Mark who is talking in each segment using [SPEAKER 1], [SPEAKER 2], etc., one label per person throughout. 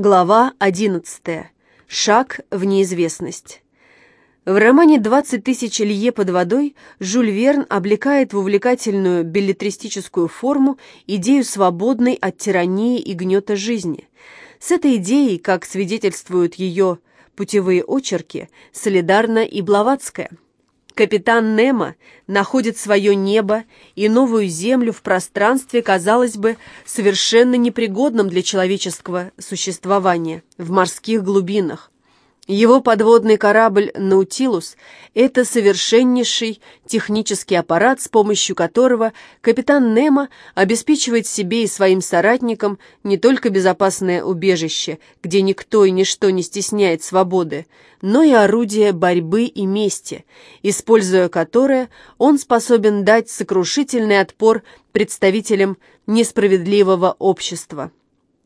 [SPEAKER 1] Глава 11. Шаг в неизвестность. В романе «20 тысяч лье под водой» Жюль Верн облекает в увлекательную билетристическую форму идею свободной от тирании и гнета жизни. С этой идеей, как свидетельствуют ее путевые очерки, солидарна и Блаватская – Капитан Немо находит свое небо и новую землю в пространстве, казалось бы, совершенно непригодном для человеческого существования, в морских глубинах. Его подводный корабль «Наутилус» — это совершеннейший технический аппарат, с помощью которого капитан Немо обеспечивает себе и своим соратникам не только безопасное убежище, где никто и ничто не стесняет свободы, но и орудие борьбы и мести, используя которое он способен дать сокрушительный отпор представителям несправедливого общества.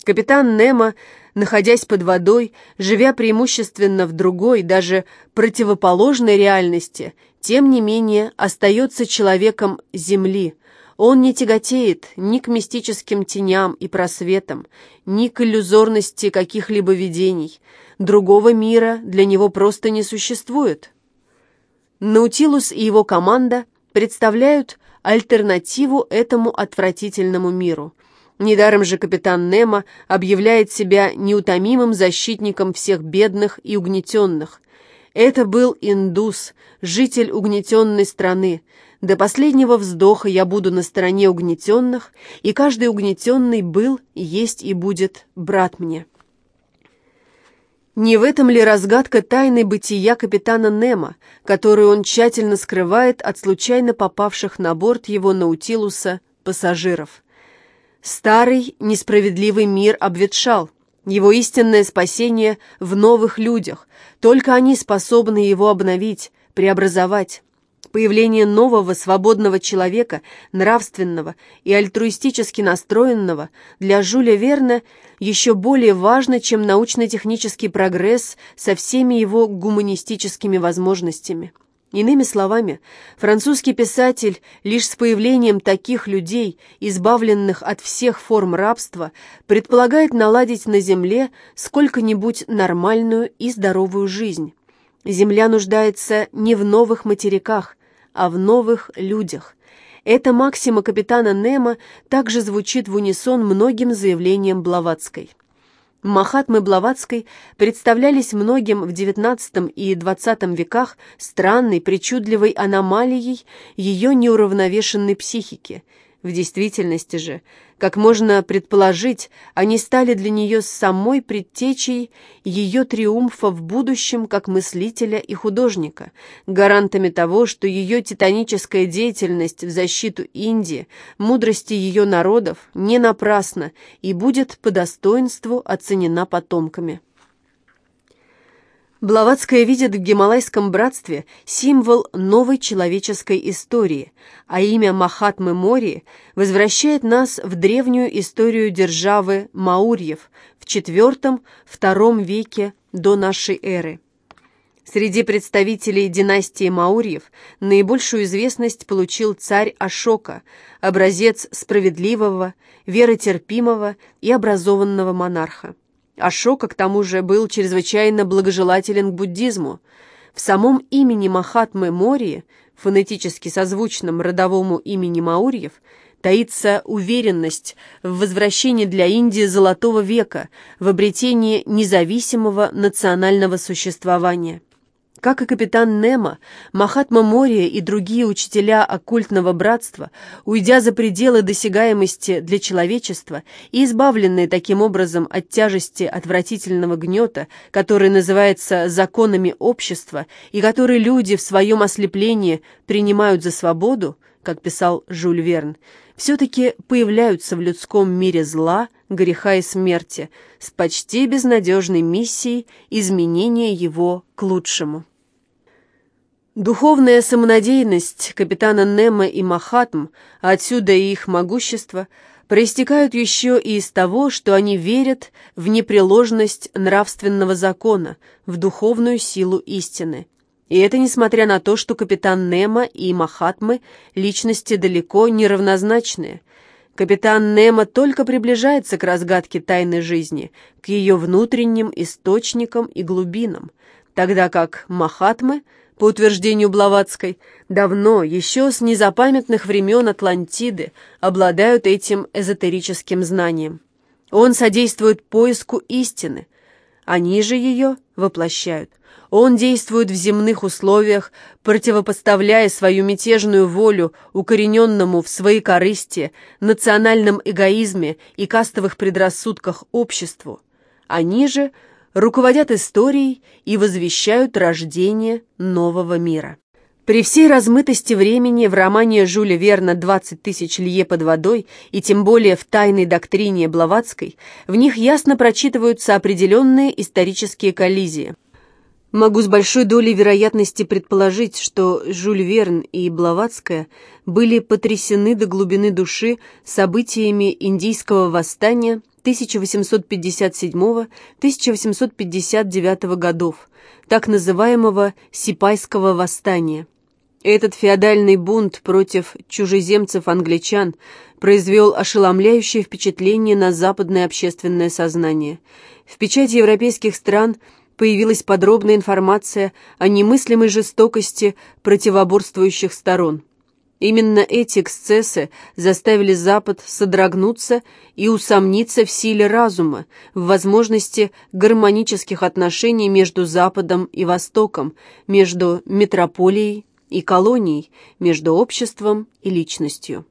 [SPEAKER 1] Капитан Немо, находясь под водой, живя преимущественно в другой, даже противоположной реальности, тем не менее остается человеком Земли. Он не тяготеет ни к мистическим теням и просветам, ни к иллюзорности каких-либо видений. Другого мира для него просто не существует. Наутилус и его команда представляют альтернативу этому отвратительному миру – Недаром же капитан Немо объявляет себя неутомимым защитником всех бедных и угнетенных. Это был индус, житель угнетенной страны. До последнего вздоха я буду на стороне угнетенных, и каждый угнетенный был, есть и будет брат мне. Не в этом ли разгадка тайны бытия капитана Немо, которую он тщательно скрывает от случайно попавших на борт его Наутилуса пассажиров? Старый несправедливый мир обветшал. Его истинное спасение в новых людях. Только они способны его обновить, преобразовать. Появление нового свободного человека, нравственного и альтруистически настроенного, для Жюля Верна еще более важно, чем научно-технический прогресс со всеми его гуманистическими возможностями. Иными словами, французский писатель лишь с появлением таких людей, избавленных от всех форм рабства, предполагает наладить на земле сколько-нибудь нормальную и здоровую жизнь. Земля нуждается не в новых материках, а в новых людях. Эта максима капитана Немо также звучит в унисон многим заявлениям Блаватской. Махатмы Блаватской представлялись многим в XIX и XX веках странной, причудливой аномалией ее неуравновешенной психики – в действительности же, как можно предположить, они стали для нее самой предтечей ее триумфа в будущем как мыслителя и художника, гарантами того, что ее титаническая деятельность в защиту Индии, мудрости ее народов не напрасна и будет по достоинству оценена потомками. Блаватская видит в Гималайском братстве символ новой человеческой истории, а имя Махатмы Мори возвращает нас в древнюю историю державы Маурьев в IV-II веке до нашей эры. Среди представителей династии Маурьев наибольшую известность получил царь Ашока, образец справедливого, веротерпимого и образованного монарха. Ашока, к тому же, был чрезвычайно благожелателен к буддизму. В самом имени Махатмы Мории, фонетически созвучном родовому имени Маурьев, таится уверенность в возвращении для Индии Золотого века, в обретении независимого национального существования. Как и капитан Немо, Махатма Мория и другие учителя оккультного братства, уйдя за пределы досягаемости для человечества и избавленные таким образом от тяжести отвратительного гнета, который называется законами общества и который люди в своем ослеплении принимают за свободу, как писал Жюль Верн, все-таки появляются в людском мире зла, греха и смерти с почти безнадежной миссией изменения его к лучшему. Духовная самонадеянность капитана Немо и Махатм, а отсюда и их могущество, проистекают еще и из того, что они верят в непреложность нравственного закона, в духовную силу истины. И это несмотря на то, что капитан Немо и Махатмы – личности далеко не равнозначные. Капитан Немо только приближается к разгадке тайны жизни, к ее внутренним источникам и глубинам, тогда как Махатмы, по утверждению Блаватской, давно, еще с незапамятных времен Атлантиды, обладают этим эзотерическим знанием. Он содействует поиску истины, они же ее воплощают. Он действует в земных условиях, противопоставляя свою мятежную волю укорененному в своей корысти, национальном эгоизме и кастовых предрассудках обществу. Они же руководят историей и возвещают рождение нового мира. При всей размытости времени в романе Жюля Верна «20 тысяч лье под водой» и тем более в «Тайной доктрине Блаватской» в них ясно прочитываются определенные исторические коллизии. Могу с большой долей вероятности предположить, что Жюль Верн и Блаватская были потрясены до глубины души событиями индийского восстания 1857-1859 годов, так называемого Сипайского восстания. Этот феодальный бунт против чужеземцев-англичан произвел ошеломляющее впечатление на западное общественное сознание. В печати европейских стран – появилась подробная информация о немыслимой жестокости противоборствующих сторон. Именно эти эксцессы заставили Запад содрогнуться и усомниться в силе разума, в возможности гармонических отношений между Западом и Востоком, между метрополией и колонией, между обществом и личностью.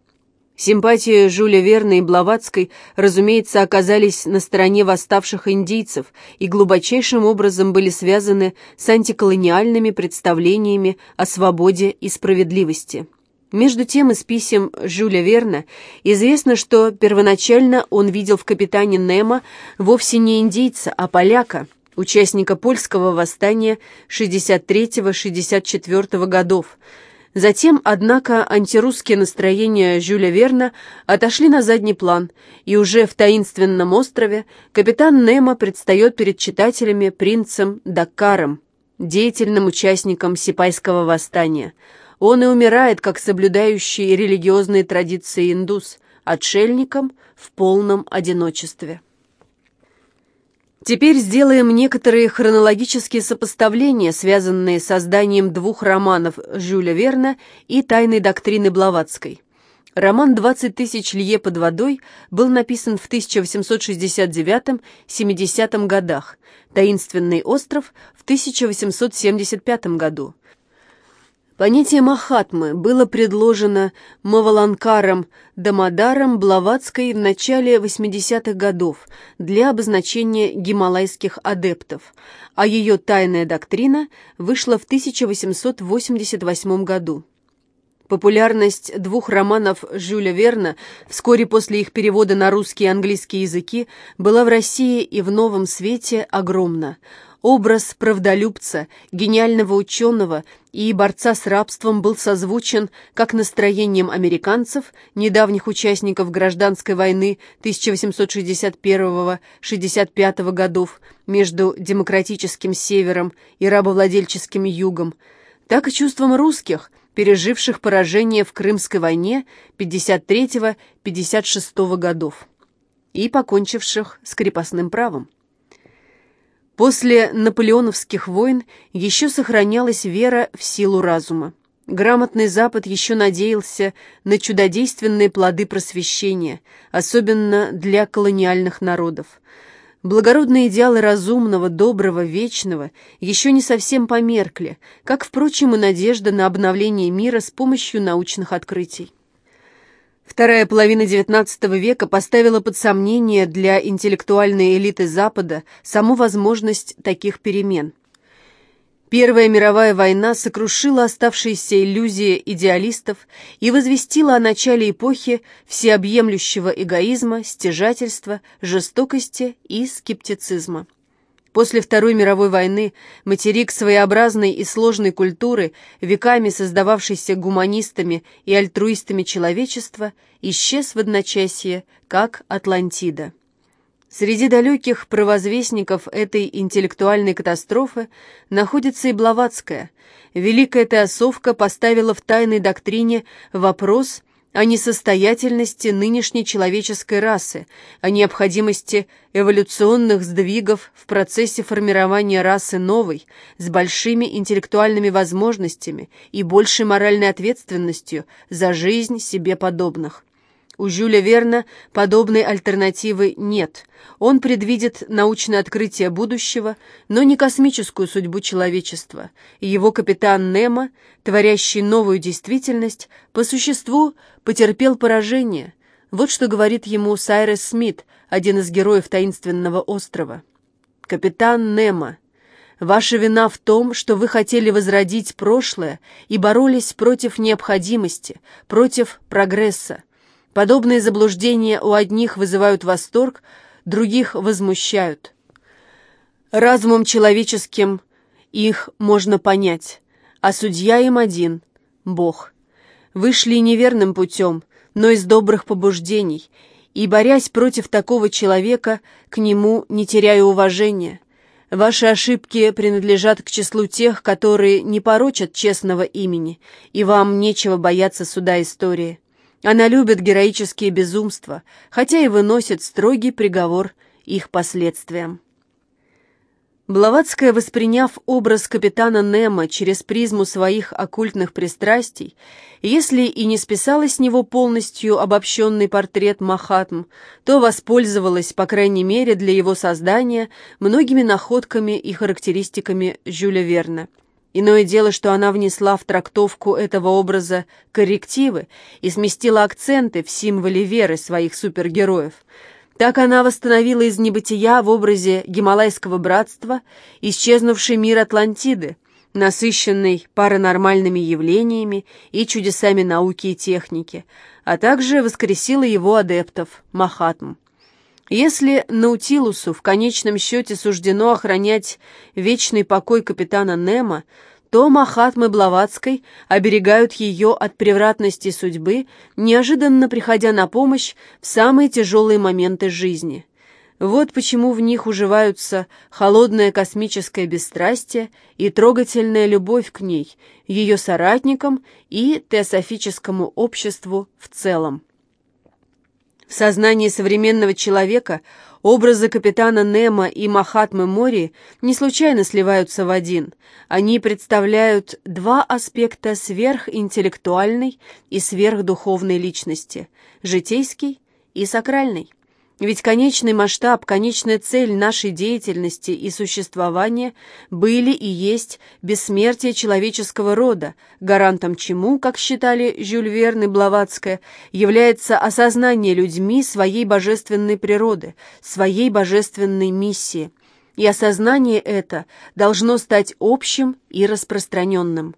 [SPEAKER 1] Симпатии Жюля Верна и Блаватской, разумеется, оказались на стороне восставших индийцев и глубочайшим образом были связаны с антиколониальными представлениями о свободе и справедливости. Между тем, из писем Жюля Верна известно, что первоначально он видел в капитане Немо вовсе не индейца, а поляка, участника польского восстания 63-64 годов, Затем, однако, антирусские настроения Жюля Верна отошли на задний план, и уже в таинственном острове капитан Немо предстает перед читателями принцем Дакаром, деятельным участником Сипайского восстания. Он и умирает, как соблюдающий религиозные традиции индус, отшельником в полном одиночестве. Теперь сделаем некоторые хронологические сопоставления, связанные с созданием двух романов Жюля Верна и «Тайной доктрины Блаватской». Роман «20 тысяч лье под водой» был написан в 1869-70 годах, «Таинственный остров» в 1875 году. Понятие Махатмы было предложено Маваланкаром Дамадаром Блаватской в начале 80-х годов для обозначения гималайских адептов, а ее тайная доктрина вышла в 1888 году. Популярность двух романов Жюля Верна вскоре после их перевода на русский и английский языки была в России и в Новом Свете огромна – Образ правдолюбца, гениального ученого и борца с рабством был созвучен как настроением американцев, недавних участников гражданской войны 1861-65 годов между демократическим севером и рабовладельческим югом, так и чувством русских, переживших поражение в Крымской войне 53-56 годов и покончивших с крепостным правом. После наполеоновских войн еще сохранялась вера в силу разума. Грамотный Запад еще надеялся на чудодейственные плоды просвещения, особенно для колониальных народов. Благородные идеалы разумного, доброго, вечного еще не совсем померкли, как, впрочем, и надежда на обновление мира с помощью научных открытий. Вторая половина XIX века поставила под сомнение для интеллектуальной элиты Запада саму возможность таких перемен. Первая мировая война сокрушила оставшиеся иллюзии идеалистов и возвестила о начале эпохи всеобъемлющего эгоизма, стяжательства, жестокости и скептицизма. После Второй мировой войны материк своеобразной и сложной культуры, веками создававшейся гуманистами и альтруистами человечества, исчез в одночасье, как Атлантида. Среди далеких провозвестников этой интеллектуальной катастрофы находится и Блаватская. Великая теософка поставила в тайной доктрине вопрос о несостоятельности нынешней человеческой расы, о необходимости эволюционных сдвигов в процессе формирования расы новой, с большими интеллектуальными возможностями и большей моральной ответственностью за жизнь себе подобных. У Жюля Верна подобной альтернативы нет. Он предвидит научное открытие будущего, но не космическую судьбу человечества. И его капитан Немо, творящий новую действительность, по существу потерпел поражение. Вот что говорит ему Сайрес Смит, один из героев таинственного острова. «Капитан Немо, Ваша вина в том, что вы хотели возродить прошлое и боролись против необходимости, против прогресса. Подобные заблуждения у одних вызывают восторг, других возмущают. Разумом человеческим их можно понять, а судья им один — Бог. Вы шли неверным путем, но из добрых побуждений, и, борясь против такого человека, к нему не теряя уважения. Ваши ошибки принадлежат к числу тех, которые не порочат честного имени, и вам нечего бояться суда истории. Она любит героические безумства, хотя и выносит строгий приговор их последствиям. Блаватская, восприняв образ капитана Немо через призму своих оккультных пристрастий, если и не списала с него полностью обобщенный портрет Махатм, то воспользовалась, по крайней мере, для его создания многими находками и характеристиками Жюля Верна – Иное дело, что она внесла в трактовку этого образа коррективы и сместила акценты в символе веры своих супергероев. Так она восстановила из небытия в образе Гималайского братства исчезнувший мир Атлантиды, насыщенный паранормальными явлениями и чудесами науки и техники, а также воскресила его адептов, Махатм. Если Наутилусу в конечном счете суждено охранять вечный покой капитана Немо, то Махатмы Блаватской оберегают ее от превратности судьбы, неожиданно приходя на помощь в самые тяжелые моменты жизни. Вот почему в них уживаются холодное космическое бесстрастие и трогательная любовь к ней, ее соратникам и теософическому обществу в целом. В сознании современного человека образы капитана Немо и Махатмы Мори не случайно сливаются в один. Они представляют два аспекта сверхинтеллектуальной и сверхдуховной личности – житейский и сакральный. Ведь конечный масштаб, конечная цель нашей деятельности и существования были и есть бессмертие человеческого рода, гарантом чему, как считали Жюль Верн и Блаватская, является осознание людьми своей божественной природы, своей божественной миссии. И осознание это должно стать общим и распространенным.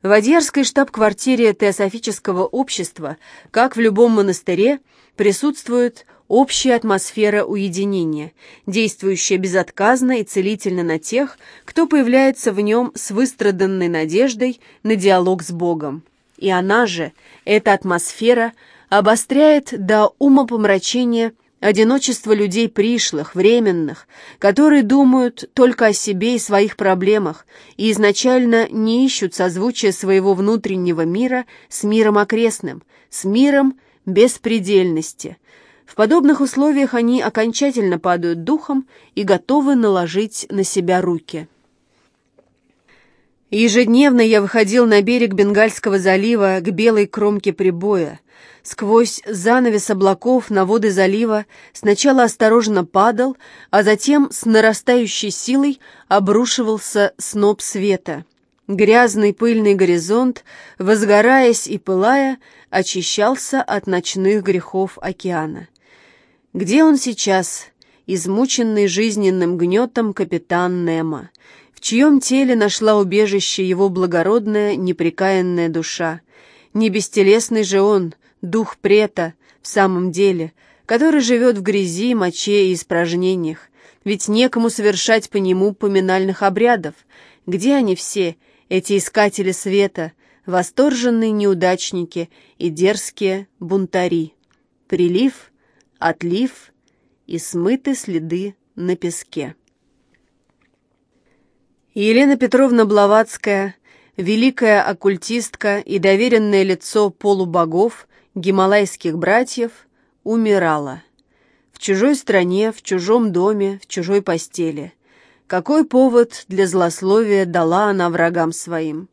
[SPEAKER 1] В Адьярской штаб-квартире Теософического общества, как в любом монастыре, присутствует общая атмосфера уединения, действующая безотказно и целительно на тех, кто появляется в нем с выстраданной надеждой на диалог с Богом. И она же, эта атмосфера, обостряет до умопомрачения одиночество людей пришлых, временных, которые думают только о себе и своих проблемах и изначально не ищут созвучия своего внутреннего мира с миром окрестным, с миром беспредельности – в подобных условиях они окончательно падают духом и готовы наложить на себя руки. Ежедневно я выходил на берег Бенгальского залива к белой кромке прибоя. Сквозь занавес облаков на воды залива сначала осторожно падал, а затем с нарастающей силой обрушивался сноп света. Грязный пыльный горизонт, возгораясь и пылая, очищался от ночных грехов океана. Где он сейчас, измученный жизненным гнетом капитан Немо? В чьем теле нашла убежище его благородная, непрекаянная душа? Не бестелесный же он, дух прета, в самом деле, который живет в грязи, моче и испражнениях, ведь некому совершать по нему поминальных обрядов. Где они все, эти искатели света, восторженные неудачники и дерзкие бунтари? Прилив — отлив и смыты следы на песке. Елена Петровна Блаватская великая оккультистка и доверенное лицо полубогов, гималайских братьев, умирала. В чужой стране, в чужом доме, в чужой постели. Какой повод для злословия дала она врагам своим?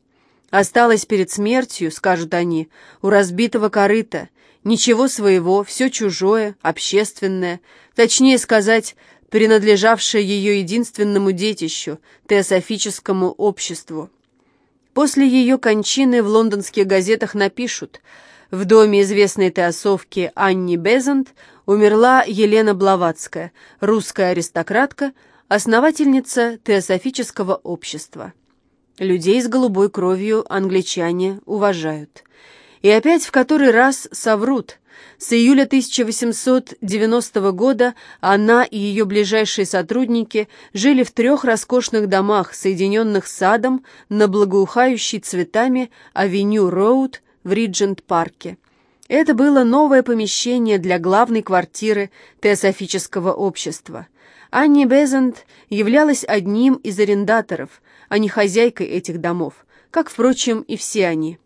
[SPEAKER 1] Осталась перед смертью, скажут они, у разбитого корыта. Ничего своего, все чужое, общественное, точнее сказать, принадлежавшее ее единственному детищу, теософическому обществу. После ее кончины в лондонских газетах напишут «В доме известной теосовки Анни Безант умерла Елена Блаватская, русская аристократка, основательница теософического общества». Людей с голубой кровью англичане уважают. И опять в который раз соврут. С июля 1890 года она и ее ближайшие сотрудники жили в трех роскошных домах, соединенных садом на благоухающей цветами авеню Роуд в Риджент-парке. Это было новое помещение для главной квартиры теософического общества. Анни Безант являлась одним из арендаторов, а не хозяйкой этих домов, как, впрочем, и все они.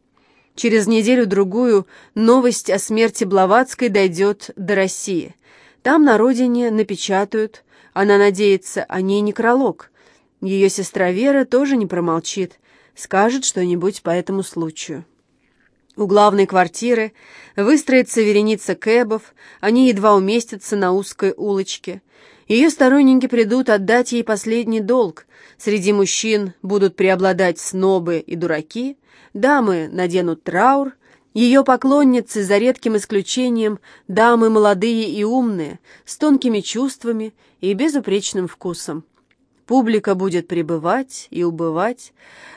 [SPEAKER 1] Через неделю-другую новость о смерти Блаватской дойдет до России. Там на родине напечатают, она надеется, о ней некролог. Ее сестра Вера тоже не промолчит, скажет что-нибудь по этому случаю. У главной квартиры выстроится вереница кэбов, они едва уместятся на узкой улочке. Ее сторонники придут отдать ей последний долг. Среди мужчин будут преобладать снобы и дураки, дамы наденут траур, ее поклонницы, за редким исключением, дамы молодые и умные, с тонкими чувствами и безупречным вкусом. Публика будет прибывать и убывать.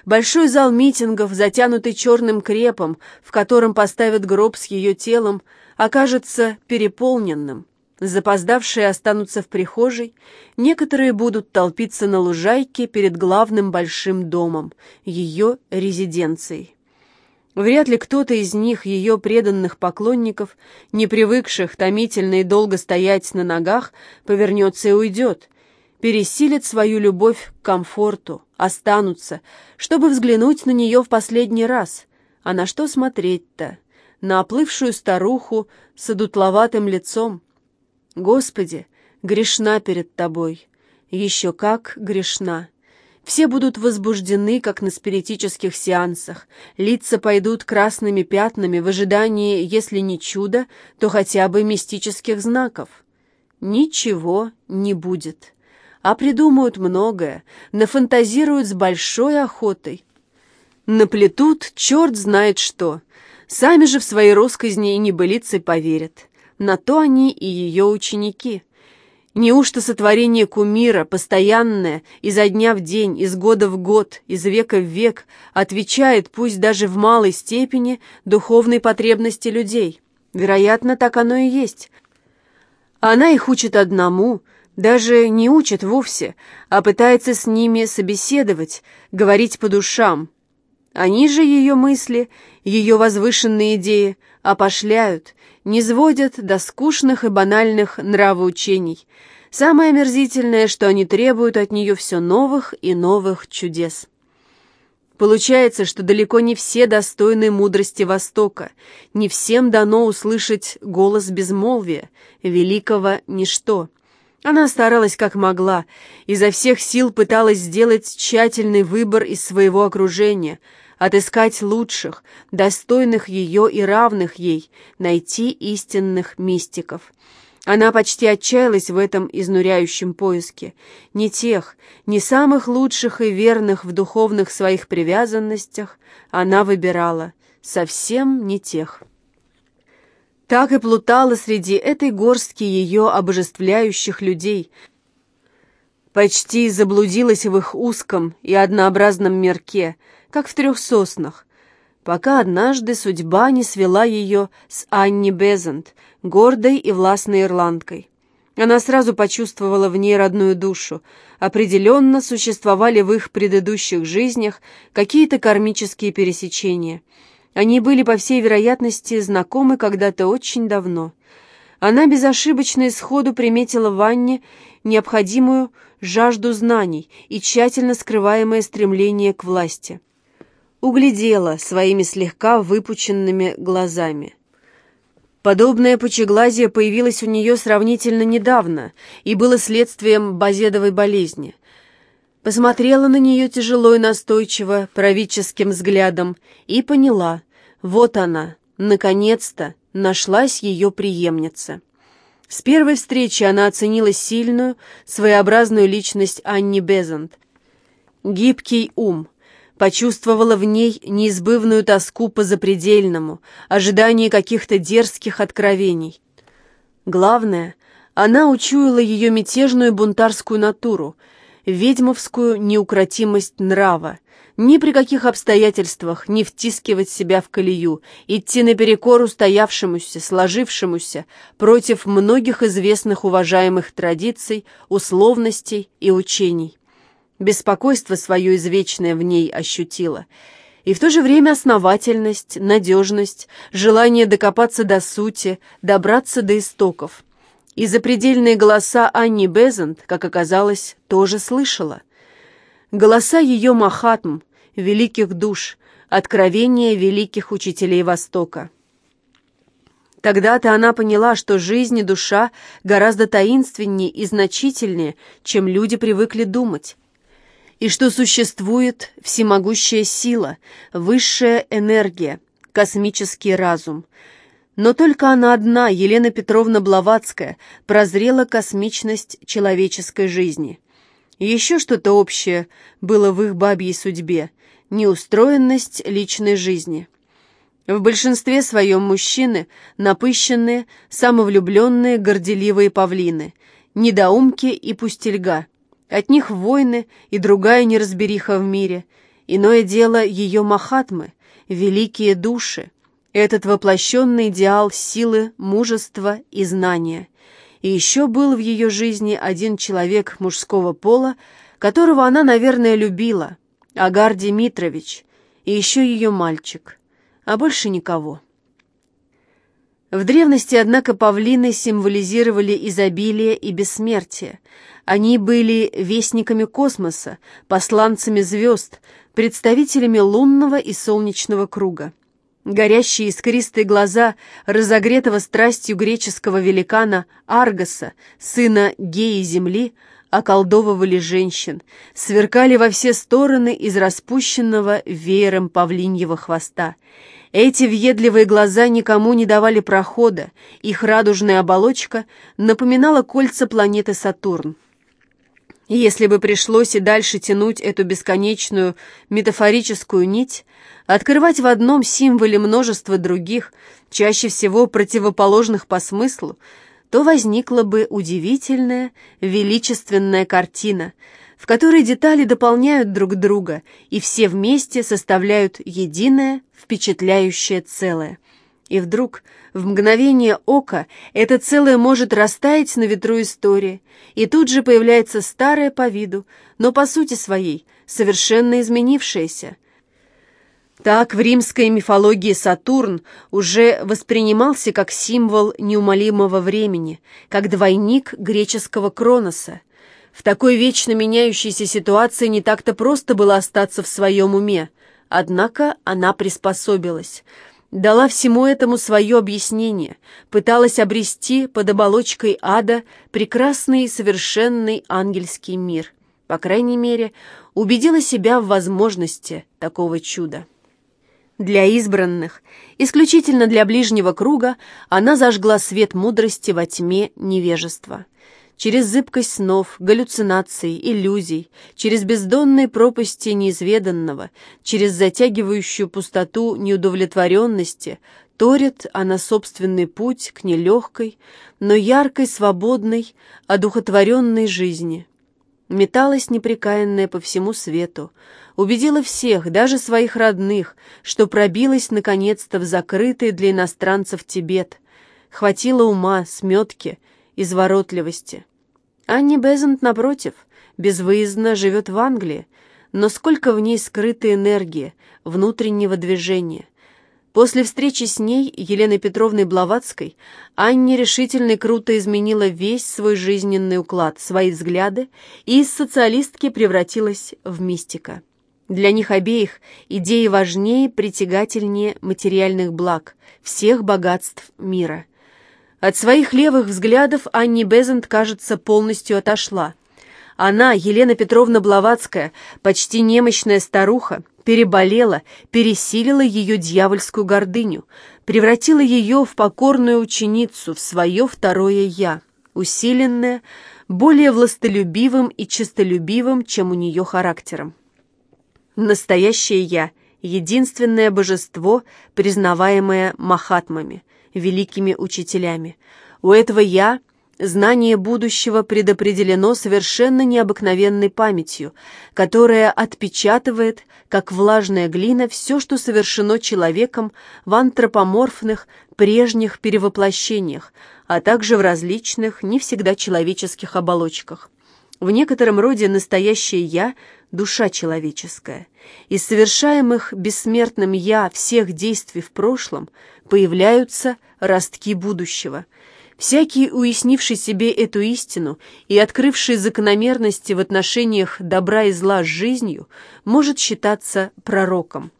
[SPEAKER 1] Большой зал митингов, затянутый черным крепом, в котором поставят гроб с ее телом, окажется переполненным. Запоздавшие останутся в прихожей, некоторые будут толпиться на лужайке перед главным большим домом, ее резиденцией. Вряд ли кто-то из них, ее преданных поклонников, не привыкших томительно и долго стоять на ногах, повернется и уйдет, пересилит свою любовь к комфорту, останутся, чтобы взглянуть на нее в последний раз. А на что смотреть-то? На оплывшую старуху с одутловатым лицом, Господи, грешна перед Тобой, еще как грешна. Все будут возбуждены, как на спиритических сеансах, лица пойдут красными пятнами в ожидании, если не чуда, то хотя бы мистических знаков. Ничего не будет. А придумают многое, нафантазируют с большой охотой. Наплетут черт знает что. Сами же в свои росказни и небылицы поверят. На то они и ее ученики. Неужто сотворение кумира, постоянное, изо дня в день, из года в год, из века в век, отвечает, пусть даже в малой степени, духовной потребности людей? Вероятно, так оно и есть. Она их учит одному, даже не учит вовсе, а пытается с ними собеседовать, говорить по душам. Они же ее мысли, ее возвышенные идеи опошляют, не сводят до скучных и банальных нравоучений. Самое омерзительное, что они требуют от нее все новых и новых чудес. Получается, что далеко не все достойны мудрости Востока, не всем дано услышать голос безмолвия, великого ничто. Она старалась как могла, изо всех сил пыталась сделать тщательный выбор из своего окружения — отыскать лучших, достойных ее и равных ей, найти истинных мистиков. Она почти отчаялась в этом изнуряющем поиске. Не тех, не самых лучших и верных в духовных своих привязанностях она выбирала, совсем не тех. Так и плутала среди этой горстки ее обожествляющих людей, почти заблудилась в их узком и однообразном мирке — как в трех соснах, пока однажды судьба не свела ее с Анни Безант, гордой и властной ирландкой. Она сразу почувствовала в ней родную душу. Определенно существовали в их предыдущих жизнях какие-то кармические пересечения. Они были, по всей вероятности, знакомы когда-то очень давно. Она безошибочно исходу приметила в Анне необходимую жажду знаний и тщательно скрываемое стремление к власти. углядела своими слегка выпученными глазами. Подобное пучеглазие появилось у нее сравнительно недавно и было следствием базедовой болезни. Посмотрела на нее тяжело и настойчиво, правительским взглядом, и поняла, вот она, наконец-то, нашлась ее преемница. С первой встречи она оценила сильную, своеобразную личность Анни Безант. Гибкий ум, почувствовала в ней неизбывную тоску по запредельному, ожидание каких-то дерзких откровений. Главное, она учуяла ее мятежную бунтарскую натуру, ведьмовскую неукротимость нрава, ни при каких обстоятельствах не втискивать себя в колею, идти наперекор устоявшемуся, сложившемуся, против многих известных уважаемых традиций, условностей и учений. Беспокойство свое извечное в ней ощутила. И в то же время основательность, надежность, желание докопаться до сути, добраться до истоков. И запредельные голоса Анни Безант, как оказалось, тоже слышала – Голоса ее Махатм, великих душ, откровения великих учителей Востока. Тогда-то она поняла, что жизнь и душа гораздо таинственнее и значительнее, чем люди привыкли думать, и что существует всемогущая сила, высшая энергия, космический разум. Но только она одна, Елена Петровна Блаватская, прозрела космичность человеческой жизни – еще что-то общее было в их бабьей судьбе – неустроенность личной жизни. В большинстве своем мужчины – напыщенные, самовлюбленные, горделивые павлины, недоумки и пустельга. От них войны и другая неразбериха в мире. Иное дело ее махатмы, великие души. Этот воплощенный идеал силы, мужества и знания. И еще был в ее жизни один человек мужского пола, которого она, наверное, любила, Агар Дмитрович, и еще ее мальчик, а больше никого. В древности, однако, павлины символизировали изобилие и бессмертие. Они были вестниками космоса, посланцами звезд, представителями лунного и солнечного круга. Горящие искристые глаза разогретого страстью греческого великана Аргоса, сына геи земли, околдовывали женщин, сверкали во все стороны из распущенного веером павлиньего хвоста. Эти въедливые глаза никому не давали прохода, их радужная оболочка напоминала кольца планеты Сатурн. Если бы пришлось и дальше тянуть эту бесконечную метафорическую нить, открывать в одном символе множество других, чаще всего противоположных по смыслу, то возникла бы удивительная, величественная картина, в которой детали дополняют друг друга и все вместе составляют единое, впечатляющее целое. И вдруг, в мгновение ока, это целое может растаять на ветру истории, и тут же появляется старое по виду, но по сути своей, совершенно изменившееся. Так в римской мифологии Сатурн уже воспринимался как символ неумолимого времени, как двойник греческого Кроноса. В такой вечно меняющейся ситуации не так-то просто было остаться в своем уме, однако она приспособилась – дала всему этому свое объяснение, пыталась обрести под оболочкой ада прекрасный и совершенный ангельский мир. По крайней мере, убедила себя в возможности такого чуда. Для избранных, исключительно для ближнего круга, она зажгла свет мудрости во тьме невежества через зыбкость снов, галлюцинаций, иллюзий, через бездонные пропасти неизведанного, через затягивающую пустоту неудовлетворенности, торит она собственный путь к нелегкой, но яркой, свободной, одухотворенной жизни. Металась непрекаянная по всему свету, убедила всех, даже своих родных, что пробилась наконец-то в закрытый для иностранцев Тибет, хватило ума, сметки, изворотливости. Анни Безант, напротив, безвыездно живет в Англии, но сколько в ней скрытой энергии, внутреннего движения. После встречи с ней, Еленой Петровной Блаватской, Анне решительно и круто изменила весь свой жизненный уклад, свои взгляды, и из социалистки превратилась в мистика. Для них обеих идеи важнее, притягательнее материальных благ, всех богатств мира. От своих левых взглядов Анни Безент, кажется, полностью отошла. Она, Елена Петровна Блаватская, почти немощная старуха, переболела, пересилила ее дьявольскую гордыню, превратила ее в покорную ученицу, в свое второе «я», усиленное, более властолюбивым и честолюбивым, чем у нее характером. Настоящее «я» — единственное божество, признаваемое махатмами, великими учителями. У этого «я» знание будущего предопределено совершенно необыкновенной памятью, которая отпечатывает, как влажная глина, все, что совершено человеком в антропоморфных прежних перевоплощениях, а также в различных, не всегда человеческих оболочках. В некотором роде настоящее «я» — душа человеческая. Из совершаемых бессмертным «я» всех действий в прошлом появляются ростки будущего. Всякий, уяснивший себе эту истину и открывший закономерности в отношениях добра и зла с жизнью, может считаться пророком.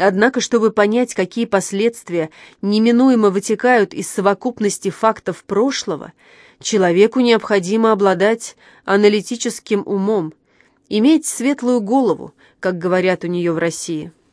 [SPEAKER 1] Однако, чтобы понять, какие последствия неминуемо вытекают из совокупности фактов прошлого – Человеку необходимо обладать аналитическим умом, иметь светлую голову, как говорят у нее в России.